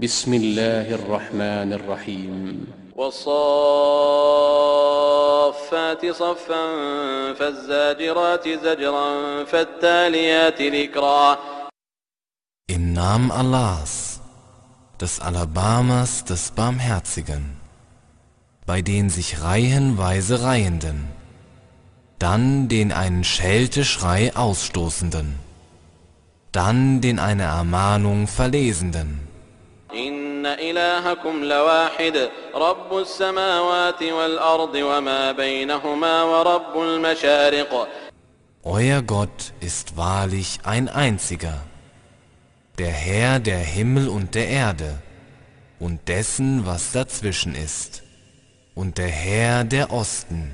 بسم الله الرحمن الرحيم والصافات صفا فالزاجرات زجرا فالتاليات ذكرا Im Namen Allahs, des Alabamas, des Barmherzigen, bei den sich reihenweise Reihenden, dann den einen Schelteschrei ausstoßenden, dann den eine Ermahnung Verlesenden. إن إلهكم لواحد رب السماوات والأرض وما بينهما ورب المشارق Euer Gott ist wahrlich ein einziger, der Herr der Himmel und der Erde und dessen, was dazwischen ist, und der Herr der Osten.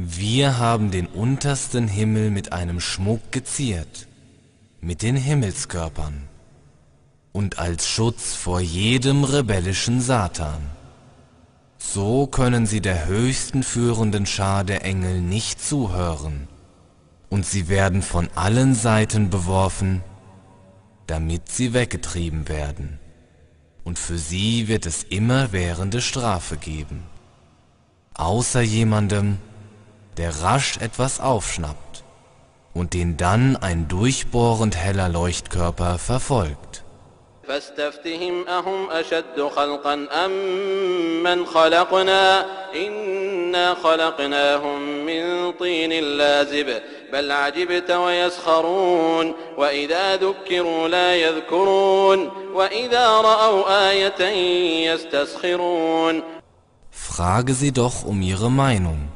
Wir haben den untersten Himmel mit einem Schmuck geziert, mit den Himmelskörpern, und als Schutz vor jedem rebellischen Satan. So können sie der höchsten führenden Schar der Engel nicht zuhören, und sie werden von allen Seiten beworfen, damit sie weggetrieben werden, und für sie wird es immerwährende Strafe geben, außer jemandem, der rasch etwas aufschnappt und den dann ein durchbohrend heller Leuchtkörper verfolgt. فاستفتهم أهم أشد خلقا أم من خلقنا إنا خلقناهم من طين لازب بل عجبت ويسخرون وإذا ذكروا لا يذكرون وإذا رأوا آية يستسخرون Frage sie doch um ihre Meinung.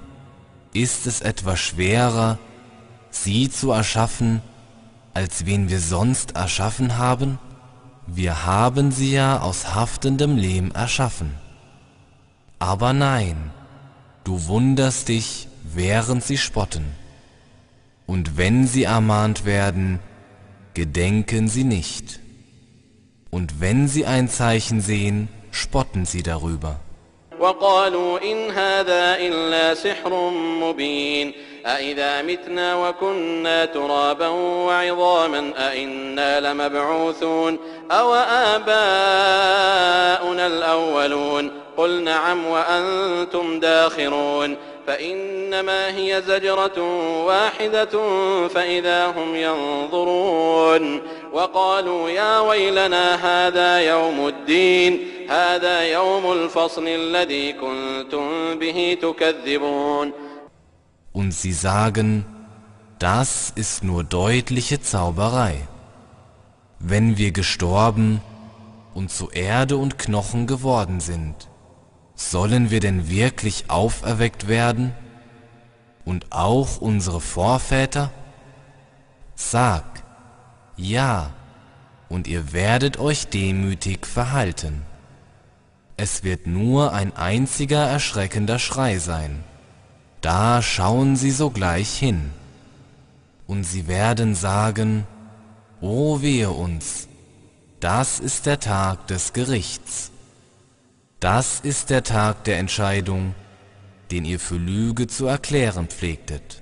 Ist es etwa schwerer, sie zu erschaffen, als wen wir sonst erschaffen haben? Wir haben sie ja aus haftendem Lehm erschaffen. Aber nein, du wunderst dich, während sie spotten. Und wenn sie ermahnt werden, gedenken sie nicht. Und wenn sie ein Zeichen sehen, spotten sie darüber. وقالوا إن هذا إلا سحر مبين أإذا متنا وكنا ترابا وعظاما أإنا لمبعوثون أو آباؤنا الأولون قل نعم وأنتم داخرون فإنما هي زجرة واحدة فإذا هم ينظرون وقالوا يا ويلنا هذا يوم الدين هذا يوم الفصل الذي كنتم به تكذبون Und sie sagen, das ist nur deutliche Zauberei. Wenn wir gestorben und zu Erde und Knochen geworden sind, sollen wir denn wirklich auferweckt werden? Und auch unsere Vorväter? Sag, ja, und ihr werdet euch demütig verhalten. Es wird nur ein einziger erschreckender Schrei sein. Da schauen sie sogleich hin. Und sie werden sagen, O wehe uns, das ist der Tag des Gerichts. Das ist der Tag der Entscheidung, den ihr für Lüge zu erklären pflegtet.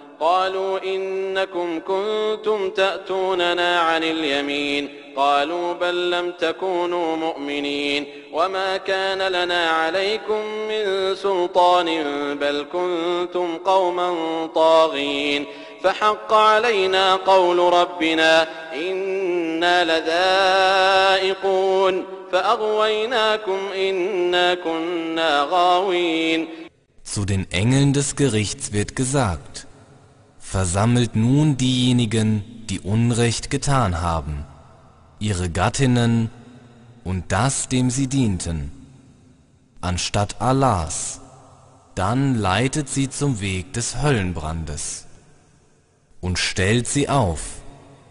قالوا إنكم كنتم تأتوننا عن اليمين. قالوا بل لم تكونوا مؤمنين. وما كان لنا عليكم من سلطان بل كنتم قوما طاغين. فحق علينا قول ربنا إنا لذائقون. فأغويناكم إنا كنا غاوين. Zu den Engeln des Gerichts wird gesagt, versammelt nun diejenigen, die Unrecht getan haben, ihre Gattinnen und das, dem sie dienten, anstatt Allahs, dann leitet sie zum Weg des Höllenbrandes und stellt sie auf,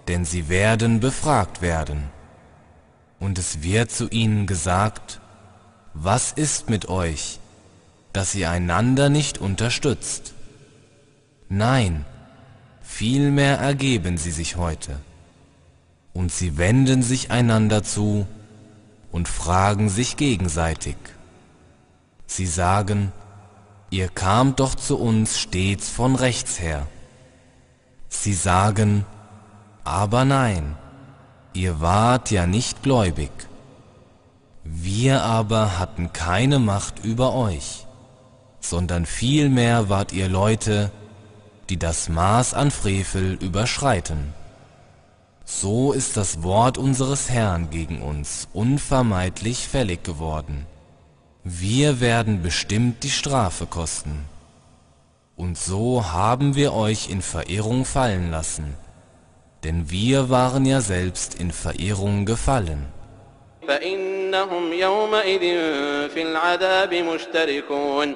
denn sie werden befragt werden. Und es wird zu ihnen gesagt, was ist mit euch, dass ihr einander nicht unterstützt? Nein, vielmehr ergeben sie sich heute. Und sie wenden sich einander zu und fragen sich gegenseitig. Sie sagen, ihr kamt doch zu uns stets von rechts her. Sie sagen, aber nein, ihr wart ja nicht gläubig. Wir aber hatten keine Macht über euch, sondern vielmehr wart ihr Leute, die das Maß an Frevel überschreiten. So ist das Wort unseres Herrn gegen uns unvermeidlich fällig geworden. Wir werden bestimmt die Strafe kosten. Und so haben wir euch in Verirrung fallen lassen, denn wir waren ja selbst in Verirrung gefallen. فإنهم يومئذ في العذاب مشتركون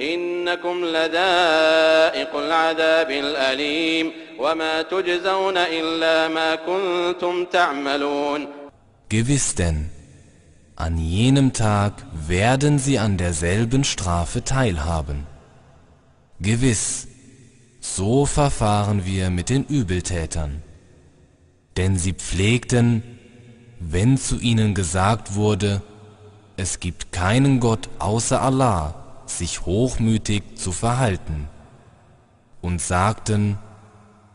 إنكم لذائق العذاب الأليم وما تجزون إلا ما كنتم تعملون Gewiss denn, an jenem Tag werden sie an derselben Strafe teilhaben. Gewiss, So verfahren wir mit den Übeltätern. Denn sie pflegten, wenn zu ihnen gesagt wurde, es gibt keinen Gott außer Allah, sich hochmütig zu verhalten, und sagten,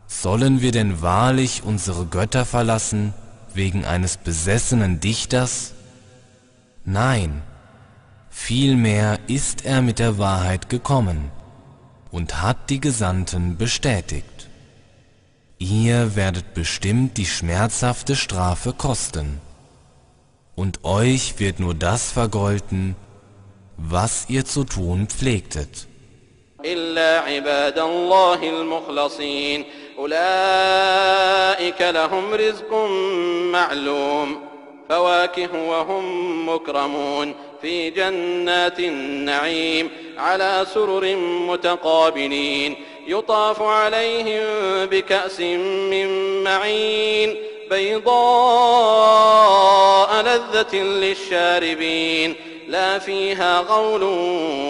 sollen wir denn wahrlich unsere Götter verlassen wegen eines besessenen Dichters? Nein, vielmehr ist er mit der Wahrheit gekommen und hat die Gesandten bestätigt. Ihr werdet bestimmt die schmerzhafte Strafe kosten, und euch wird nur das vergolten, was ihr zu tun pflegtet. إلا عباد الله المخلصين. أولئك لهم رزق معلوم. فواكه وهم مكرمون. في جنات النعيم. على سرر متقابلين. يطاف عليهم بكأس من معين. بيضاء لذة للشاربين. لا فيها غول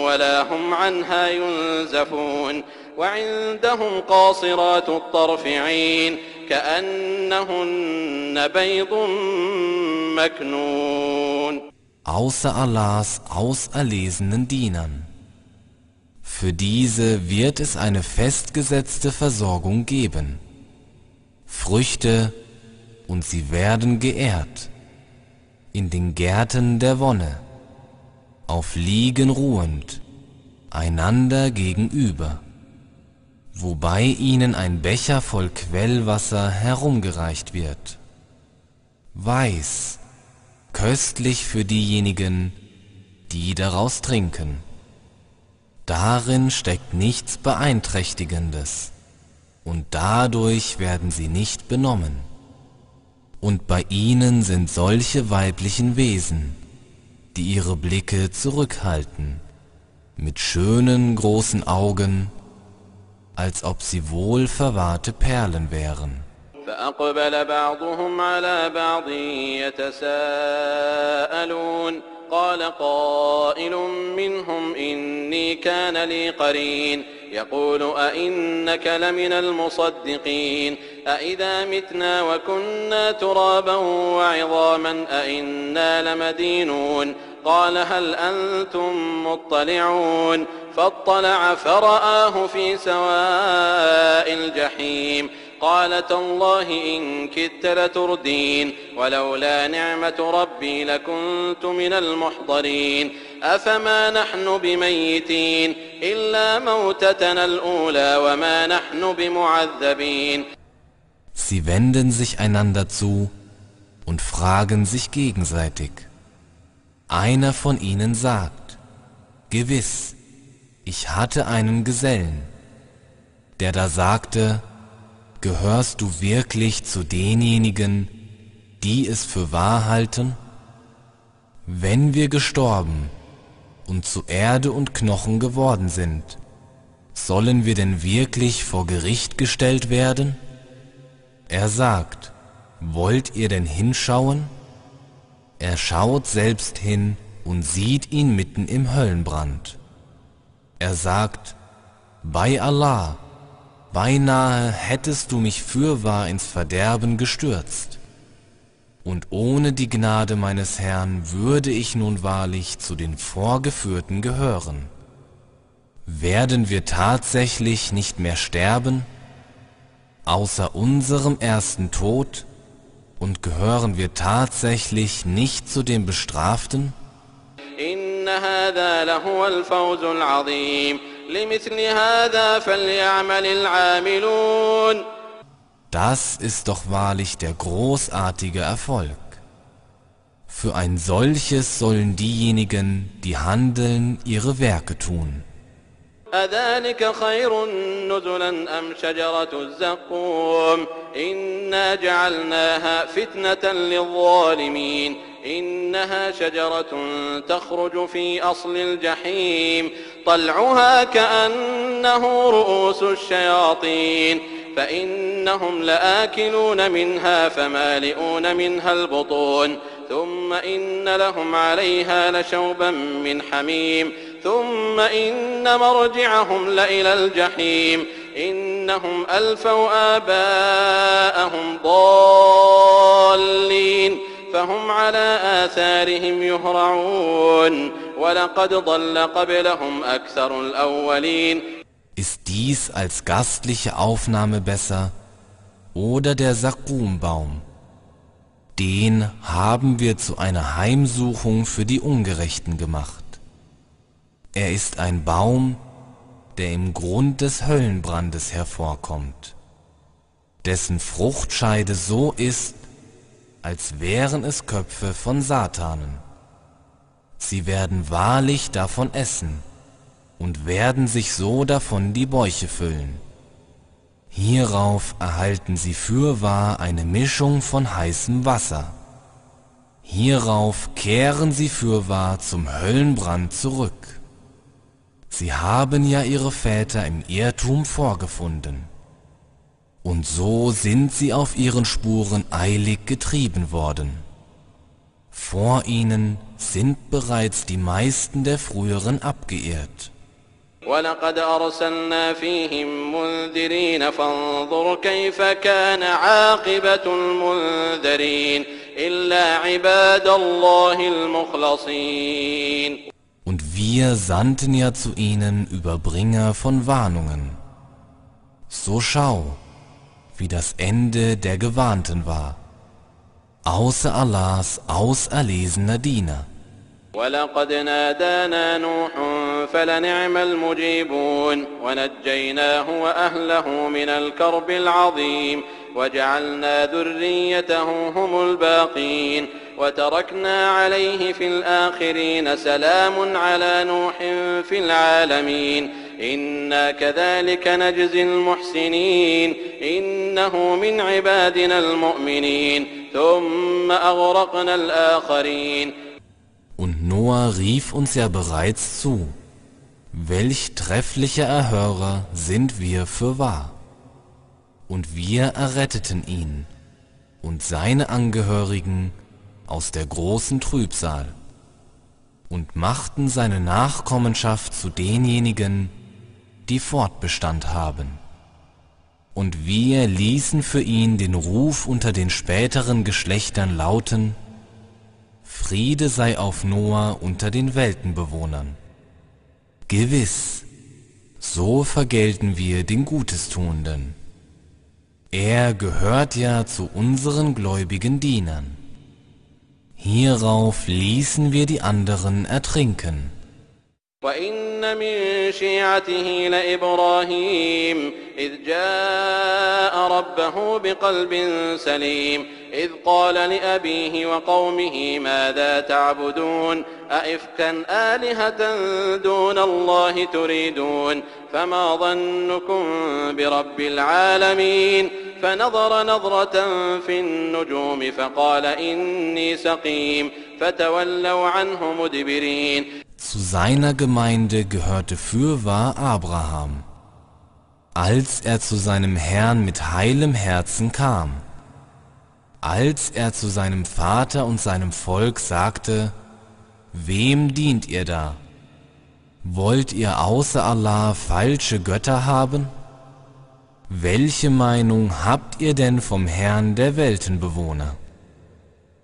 ولا هم عنها ينزفون وعندهم قاصرات الطرف عين كأنهن بيض مكنون außer Allahs auserlesenen Dienern. Für diese wird es eine festgesetzte Versorgung geben, Früchte, und sie werden geehrt, in den Gärten der Wonne, auf Liegen ruhend, einander gegenüber, wobei ihnen ein Becher voll Quellwasser herumgereicht wird. Weiß, köstlich für diejenigen, die daraus trinken. Darin steckt nichts Beeinträchtigendes, und dadurch werden sie nicht benommen. Und bei ihnen sind solche weiblichen Wesen, die ihre Blicke zurückhalten, mit schönen großen Augen, als ob sie wohl verwahrte Perlen wären. فأقبل بعضهم على بعض يتساءلون قال قائل منهم إني كان لي قرين يقول أئنك لمن المصدقين أئذا متنا وكنا ترابا وعظاما أئنا لمدينون قال هل أنتم مطلعون فاطلع فرآه في سواء الجحيم قال تالله إن كدت لتردين ولولا نعمة ربي لكنت من المحضرين أفما نحن بميتين إلا موتتنا الأولى وما نحن بمعذبين Sie wenden sich einander zu und fragen sich gegenseitig. Einer von ihnen sagt, Gewiss, ich hatte einen Gesellen, der da sagte, gehörst du wirklich zu denjenigen, die es für wahr halten? Wenn wir gestorben und zu Erde und Knochen geworden sind, sollen wir denn wirklich vor Gericht gestellt werden? Er sagt, wollt ihr denn hinschauen? Er schaut selbst hin und sieht ihn mitten im Höllenbrand. Er sagt, bei Allah, beinahe hättest du mich fürwahr ins Verderben gestürzt. Und ohne die Gnade meines Herrn würde ich nun wahrlich zu den Vorgeführten gehören. Werden wir tatsächlich nicht mehr sterben, außer unserem ersten Tod, und gehören wir tatsächlich nicht zu den Bestraften? إن هذا لهو الفوز العظيم لمثل هذا فليعمل العاملون Das ist doch wahrlich der großartige Erfolg. Für ein solches sollen diejenigen, die handeln, ihre Werke tun. أذلك خير نزلا أم شجرة الزقوم؟ إنا جعلناها فتنة للظالمين. إنها شجرة تخرج في أصل الجحيم. طلعها كأنه رؤوس الشياطين. فإنهم لآكلون منها فمالئون منها البطون. ثم إن لهم عليها لشوبا من حميم. ثم إن مرجعهم لإلى الجحيم إنهم ألفوا آباءهم ضالين فهم على آثارهم يهرعون ولقد ضل قبلهم أكثر الأولين Ist dies als gastliche Aufnahme besser oder der Sakumbaum? Den haben wir zu einer Heimsuchung für die Ungerechten gemacht. Er ist ein Baum, der im Grund des Höllenbrandes hervorkommt, dessen Fruchtscheide so ist, als wären es Köpfe von Satanen. Sie werden wahrlich davon essen und werden sich so davon die Bäuche füllen. Hierauf erhalten sie fürwahr eine Mischung von heißem Wasser. Hierauf kehren sie fürwahr zum Höllenbrand zurück. Sie haben ja ihre Väter im Irrtum vorgefunden. Und so sind sie auf ihren Spuren eilig getrieben worden. Vor ihnen sind bereits die meisten der früheren abgeirrt. ولقد أرسلنا فيهم منذرين فانظر كيف كان عاقبة المنذرين إلا عباد الله المخلصين Und wir sandten ja zu ihnen Überbringer von Warnungen. So schau, wie das Ende der Gewarnten war, außer Allahs auserlesener Diener. ولقد نادانا نوح فلنعم المجيبون ونجيناه وأهله من الكرب العظيم وجعلنا ذريته هم الباقين وتركنا عليه في الآخرين سلام على نوح في العالمين إنا كذلك نجزي المحسنين إنه من عبادنا المؤمنين ثم أغرقنا الآخرين Und Noah rief uns ja bereits zu, welch treffliche Erhörer sind wir für wahr. Und wir erretteten ihn und seine Angehörigen aus der großen Trübsal und machten seine Nachkommenschaft zu denjenigen, die Fortbestand haben. Und wir ließen für ihn den Ruf unter den späteren Geschlechtern lauten, Friede sei auf Noah unter den Weltenbewohnern. Gewiss, so vergelten wir den Gutestuenden. Er gehört ja zu unseren gläubigen Dienern. Hierauf ließen wir die anderen ertrinken. وإن من شيعته لإبراهيم إذ جاء ربه بقلب سليم إذ قال لأبيه وقومه ماذا تعبدون أئفكا آلهة دون الله تريدون فما ظنكم برب العالمين فنظر نظرة في النجوم فقال إني سقيم فتولوا عنه مدبرين Zu seiner Gemeinde gehörte fürwahr Abraham, als er zu seinem Herrn mit heilem Herzen kam. Als er zu seinem Vater und seinem Volk sagte, Wem dient ihr da? Wollt ihr außer Allah falsche Götter haben? Welche Meinung habt ihr denn vom Herrn der Weltenbewohner?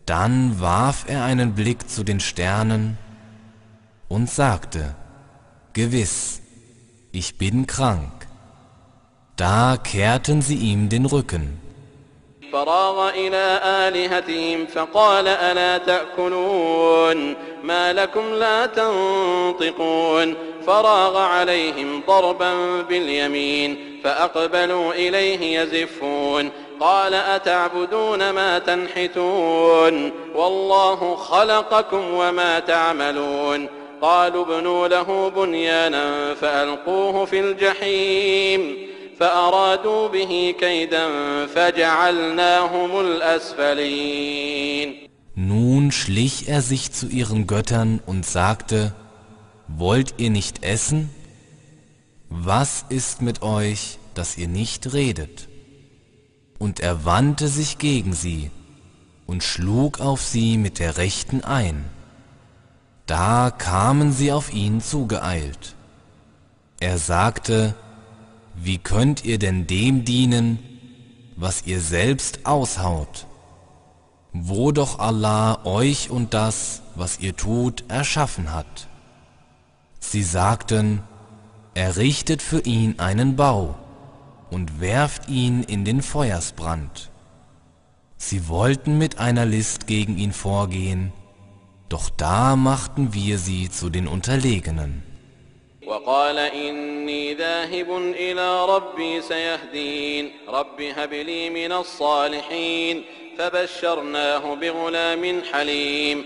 Dann warf er einen Blick zu den Sternen und sagte, Gewiss, ich bin krank. Da kehrten sie ihm den Rücken. فراغ إلى آلهتهم فقال ألا تأكلون ما لكم لا تنطقون فراغ عليهم ضربا باليمين فأقبلوا إليه يزفون. قال أتعبدون ما تنحتون؟ والله خلقكم وما تعملون. قالوا ابنوا له بنيانا فألقوه في الجحيم. فأرادوا به كيدا فجعلناهم الأسفلين. Nun schlich er sich zu ihren Göttern und sagte, Wollt ihr nicht essen? Was ist mit euch, dass ihr nicht redet? Und er wandte sich gegen sie und schlug auf sie mit der Rechten ein. Da kamen sie auf ihn zugeeilt. Er sagte, wie könnt ihr denn dem dienen, was ihr selbst aushaut, wo doch Allah euch und das, was ihr tut, erschaffen hat? Sie sagten, errichtet für ihn einen Bau und werft ihn in den Feuersbrand. Sie wollten mit einer List gegen ihn vorgehen, doch da machten wir sie zu den Unterlegenen. وقال إني ذاهب إلى ربي سيهدين رب هب لي من الصالحين فبشرناه بغلام حليم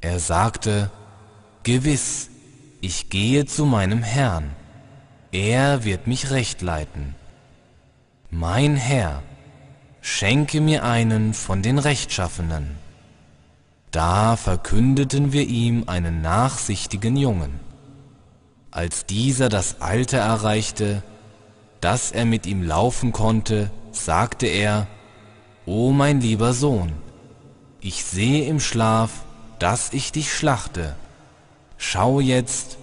Er sagte, Gewiss, ich gehe zu meinem Herrn, er wird mich recht leiten. Mein Herr, schenke mir einen von den Rechtschaffenen. Da verkündeten wir ihm einen nachsichtigen Jungen. Als dieser das Alter erreichte, dass er mit ihm laufen konnte, sagte er, O mein lieber Sohn, ich sehe im Schlaf, dass ich dich schlachte. Schau jetzt,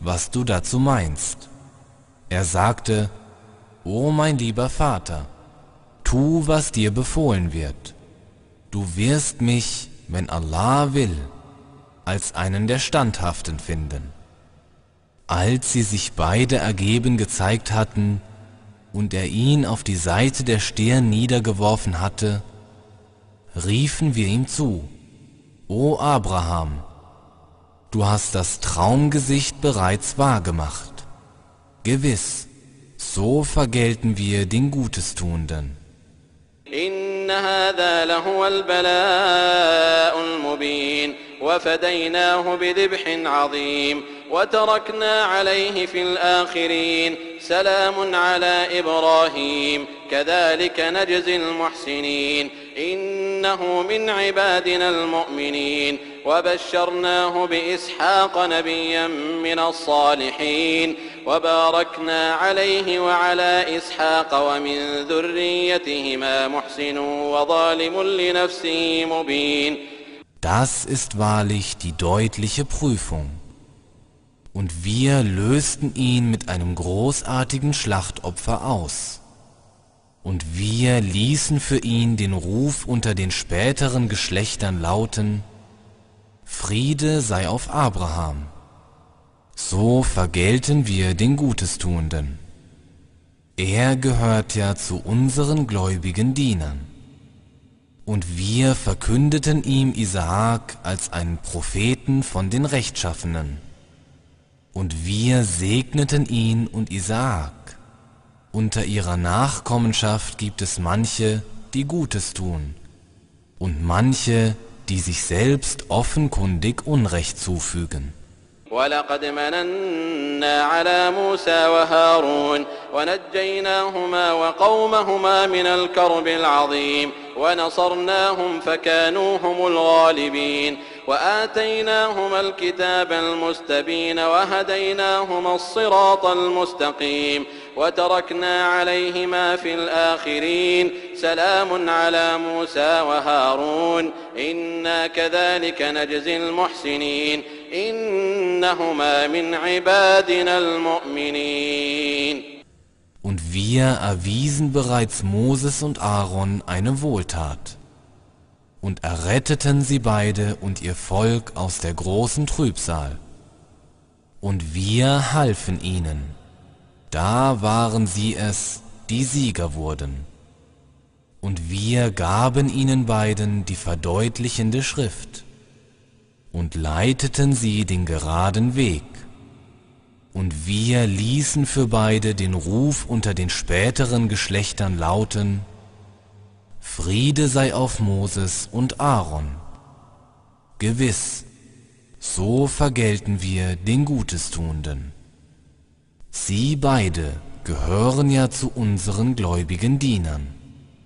was du dazu meinst. Er sagte, O mein lieber Vater, tu, was dir befohlen wird. Du wirst mich wenn Allah will, als einen der Standhaften finden. Als sie sich beide ergeben gezeigt hatten und er ihn auf die Seite der Stirn niedergeworfen hatte, riefen wir ihm zu, O Abraham, du hast das Traumgesicht bereits wahrgemacht. Gewiss, so vergelten wir den Gutestuenden. إن هذا لهو البلاء المبين وفديناه بذبح عظيم وتركنا عليه في الآخرين. سلام على إبراهيم. كذلك نجزي المحسنين. إن إنه من عبادنا المؤمنين. وبشرناه بإسحاق نبيا من الصالحين. وباركنا عليه وعلى إسحاق ومن ذريتهما محسن وظالم لنفسه مبين. Das ist wahrlich die deutliche Prüfung. Und wir lösten ihn mit einem großartigen Schlachtopfer aus. Und wir ließen für ihn den Ruf unter den späteren Geschlechtern lauten, Friede sei auf Abraham. So vergelten wir den Gutestuenden. Er gehört ja zu unseren gläubigen Dienern. Und wir verkündeten ihm Isaak als einen Propheten von den Rechtschaffenen. Und wir segneten ihn und Isaak. Unter ihrer Nachkommenschaft gibt es manche, die Gutes tun, und manche, die sich selbst offenkundig Unrecht zufügen. ولقد مننا على موسى وهارون ونجيناهما وقومهما من الكرب العظيم ونصرناهم فكانوا هم الغالبين وآتيناهما الكتاب المستبين وهديناهما الصراط المستقيم وتركنا عليهما في الآخرين. سلام على موسى وهارون. إنا كذلك نجزي المحسنين. إنهما من عبادنا المؤمنين. Und wir erwiesen bereits Moses und Aaron eine Wohltat. Und erretteten sie beide und ihr Volk aus der großen Trübsal. Und wir halfen ihnen. Da waren sie es, die Sieger wurden. Und wir gaben ihnen beiden die verdeutlichende Schrift und leiteten sie den geraden Weg. Und wir ließen für beide den Ruf unter den späteren Geschlechtern lauten, Friede sei auf Moses und Aaron. Gewiss, so vergelten wir den Gutestuenden. Sie beide gehören ja zu unseren gläubigen Dienern.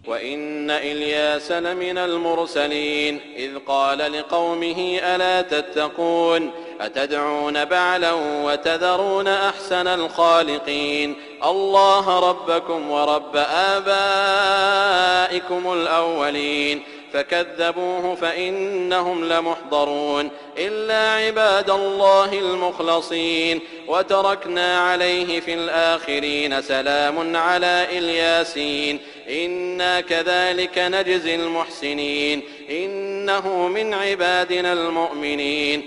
وإن إلياس لمن المرسلين إذ قال لقومه ألا تتقون أتدعون بعلا وتذرون أحسن الخالقين الله ربكم ورب آبائكم الأولين. فكذبوه فإنهم لمحضرون. إلا عباد الله المخلصين. وتركنا عليه في الآخرين سلام على إلياسين. إنا كذلك نجزي المحسنين. إنه من عبادنا المؤمنين.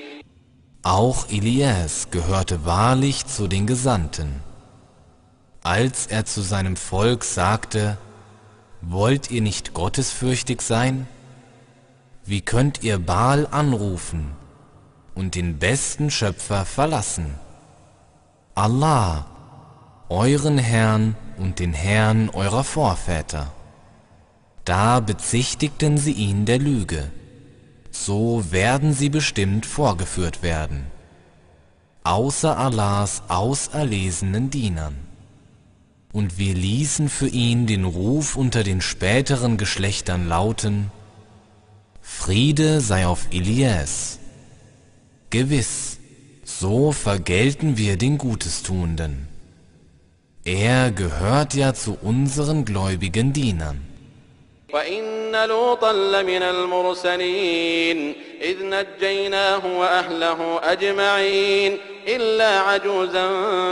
Auch Elias gehörte wahrlich zu den Gesandten. Als er zu seinem Volk sagte, Wollt ihr nicht gottesfürchtig sein? Wie könnt ihr Baal anrufen und den besten Schöpfer verlassen? Allah, euren Herrn und den Herrn eurer Vorväter. Da bezichtigten sie ihn der Lüge. So werden sie bestimmt vorgeführt werden, außer Allahs auserlesenen Dienern. Und wir ließen für ihn den Ruf unter den späteren Geschlechtern lauten, Friede sei auf Elias. Gewiss, so vergelten wir den Gutestuenden. Er gehört ja zu unseren gläubigen Dienern. وإن لوطا لمن المرسلين إذ نجيناه وأهله أجمعين إلا عجوزا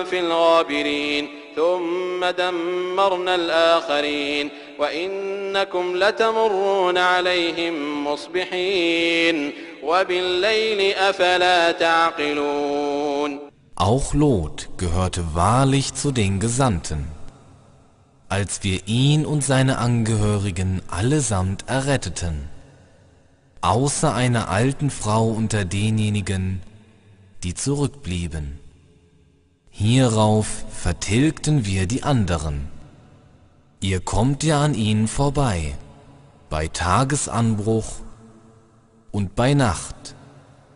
في الغابرين ثم دمرنا الآخرين وإنكم لتمرون عليهم مصبحين وبالليل أفلا تعقلون Auch Lot gehörte wahrlich zu den Gesandten. als wir ihn und seine Angehörigen allesamt erretteten, außer einer alten Frau unter denjenigen, die zurückblieben. Hierauf vertilgten wir die anderen. Ihr kommt ja an ihnen vorbei, bei Tagesanbruch und bei Nacht.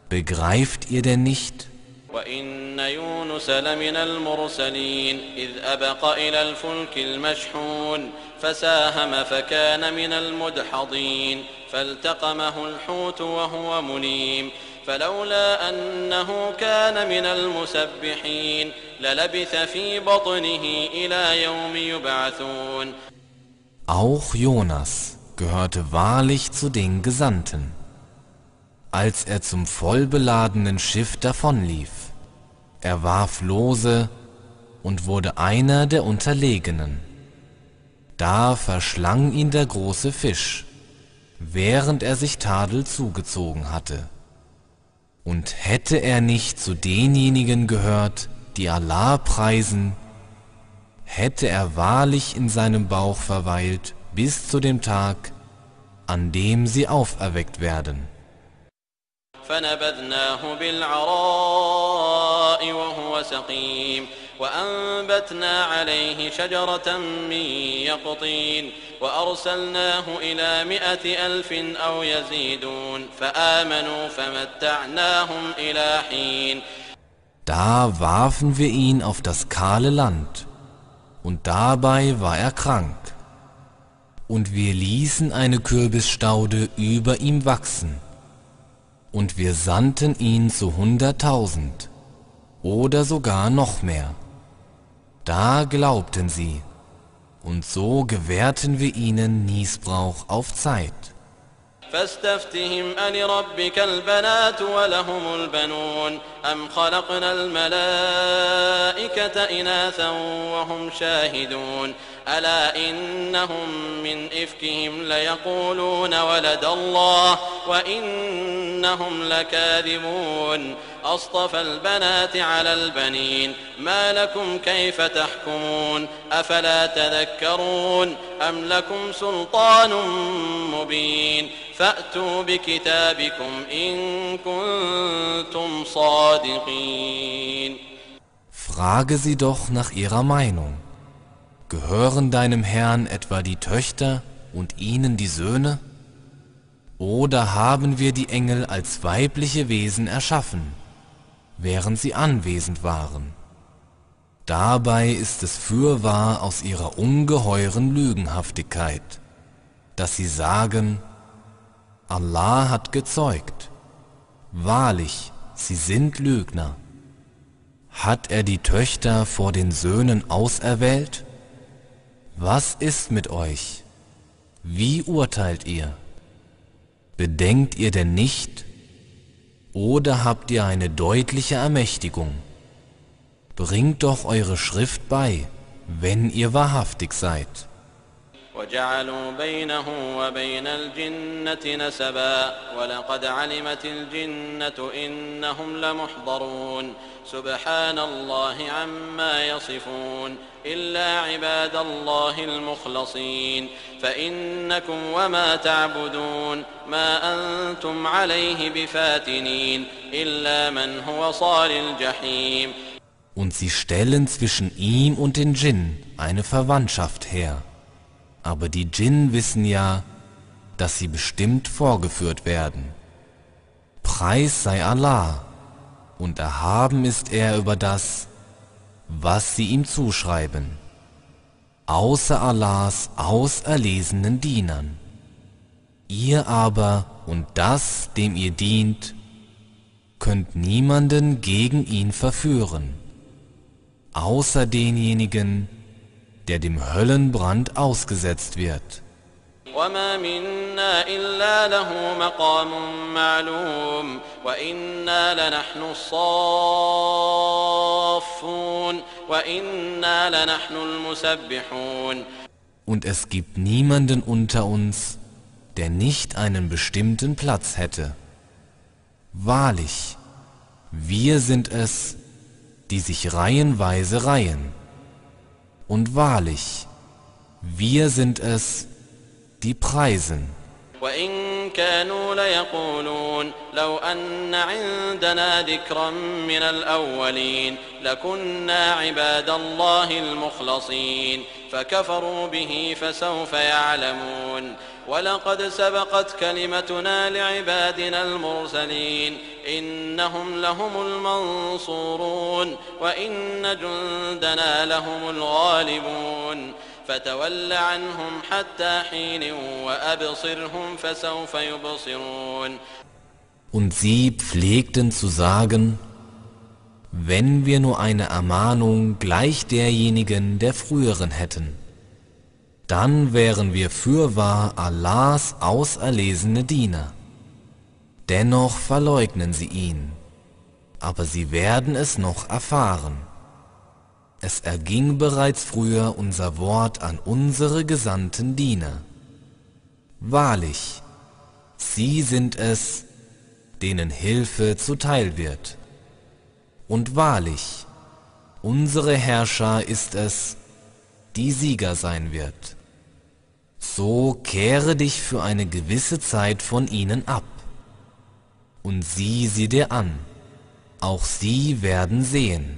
Begreift ihr denn nicht, وإن يونس لمن المرسلين إذ أبق إلى الفلك المشحون فساهم فكان من المدحضين فالتقمه الحوت وهو مليم فلولا أنه كان من المسبحين للبث في بطنه إلى يوم يبعثون Auch Jonas gehörte wahrlich zu den Gesandten. Als er zum vollbeladenen Schiff davonlief, er warf Lose und wurde einer der Unterlegenen. Da verschlang ihn der große Fisch, während er sich Tadel zugezogen hatte. Und hätte er nicht zu denjenigen gehört, die Allah preisen, hätte er wahrlich in seinem Bauch verweilt bis zu dem Tag, an dem sie auferweckt werden. فنبذناه بالعراء وهو سقيم وأنبتنا عليه شجرة من يقطين وأرسلناه إلى مئة ألف أو يزيدون فآمنوا فمتعناهم إلى حين Da warfen wir ihn auf das kahle Land, und dabei war er krank. Und wir ließen eine Kürbisstaude über ihm wachsen, und wir sandten ihn zu hunderttausend oder sogar noch mehr. Da glaubten sie, und so gewährten wir ihnen Niesbrauch auf Zeit. فاستفتهم ألربك البنات ولهم البنون أم خلقنا الملائكة إناثا وهم شاهدون ألا إنهم من إفكهم ليقولون ولد الله وإنهم لكاذبون أصطفى البنات على البنين ما لكم كيف تحكمون أفلا تذكرون أم لكم سلطان مبين فأتوا بكتابكم إن كنتم صادقين Frage sie doch nach ihrer Meinung. Gehören deinem Herrn etwa die Töchter und ihnen die Söhne? Oder haben wir die Engel als weibliche Wesen erschaffen, Während sie anwesend waren? Dabei ist es fürwahr aus ihrer ungeheuren Lügenhaftigkeit, dass sie sagen, Allah hat gezeugt. Wahrlich, sie sind Lügner. Hat er die Töchter vor den Söhnen auserwählt? Was ist mit euch? Wie urteilt ihr? Bedenkt ihr denn nicht? Oder habt ihr eine deutliche Ermächtigung? Bringt doch eure Schrift bei, wenn ihr wahrhaftig seid. وجعلوا بينه وبين الجنة نسبا ولقد علمت الجنة إنهم لمحضرون سبحان الله عما يصفون إلا عباد الله المخلصين فإنكم وما تعبدون ما أنتم عليه بفاتنين إلا من هو صال الجحيم Und sie stellen zwischen ihm und den Djinn eine Verwandtschaft her. Aber die Djinn wissen ja, dass sie bestimmt vorgeführt werden. Preis sei Allah, und erhaben ist er über das, was sie ihm zuschreiben, außer Allahs auserlesenen Dienern. Ihr aber und das, dem ihr dient, könnt niemanden gegen ihn verführen, außer denjenigen, der dem Höllenbrand ausgesetzt wird. وما منا إلا له مقام معلوم وإنا لنحن الصافون وإنا لنحن المسبحون Und es gibt niemanden unter uns, der nicht einen bestimmten Platz hätte. Wahrlich, wir sind es, die sich reihenweise reihen. Und wahrlich, wir sind es, die preisen. وإن كانوا ليقولون لو أن عندنا ذكرا من الأولين لكنا عباد الله المخلصين فكفروا به فسوف يعلمون ولقد سبقت كلمتنا لعبادنا المرسلين إنهم لهم المنصورون وإن جندنا لهم الغالبون فتول عنهم حتى حين وأبصرهم فسوف يبصرون Und sie pflegten zu sagen, wenn wir nur eine Ermahnung gleich derjenigen der früheren hätten, dann wären wir fürwahr Allahs auserlesene Diener. Dennoch verleugnen sie ihn, aber sie werden es noch erfahren. Es erging bereits früher unser Wort an unsere gesandten Diener. Wahrlich, sie sind es, denen Hilfe zuteil wird. Und wahrlich, unsere Herrscher ist es, die Sieger sein wird. So kehre dich für eine gewisse Zeit von ihnen ab und sieh sie dir an, auch sie werden sehen.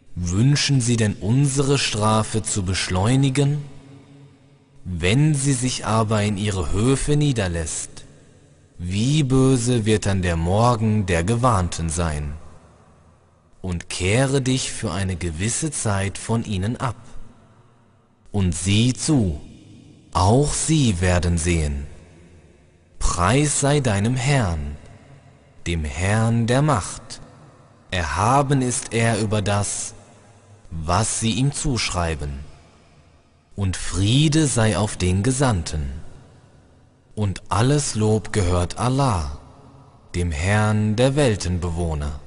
Wünschen Sie denn unsere Strafe zu beschleunigen? Wenn sie sich aber in ihre Höfe niederlässt, wie böse wird dann der Morgen der Gewarnten sein? Und kehre dich für eine gewisse Zeit von ihnen ab. Und sieh zu, auch sie werden sehen. Preis sei deinem Herrn, dem Herrn der Macht. Erhaben ist er über das, was sie ihm zuschreiben. Und Friede sei auf den Gesandten. Und alles Lob gehört Allah, dem Herrn der Weltenbewohner.